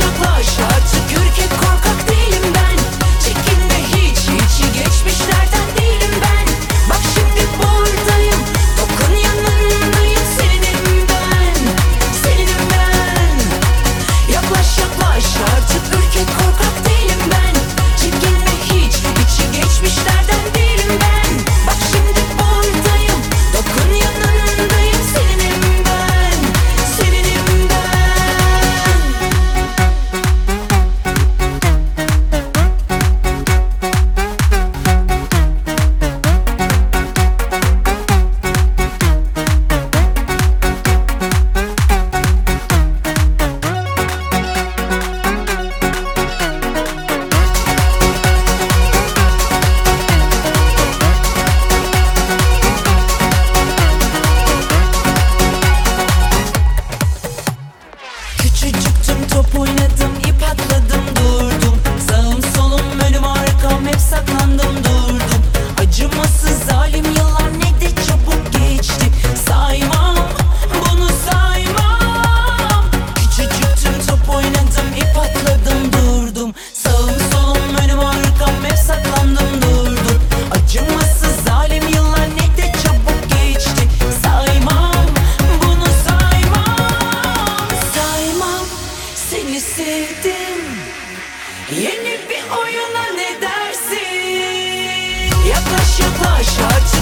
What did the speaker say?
yaklaş artık. Yaklaş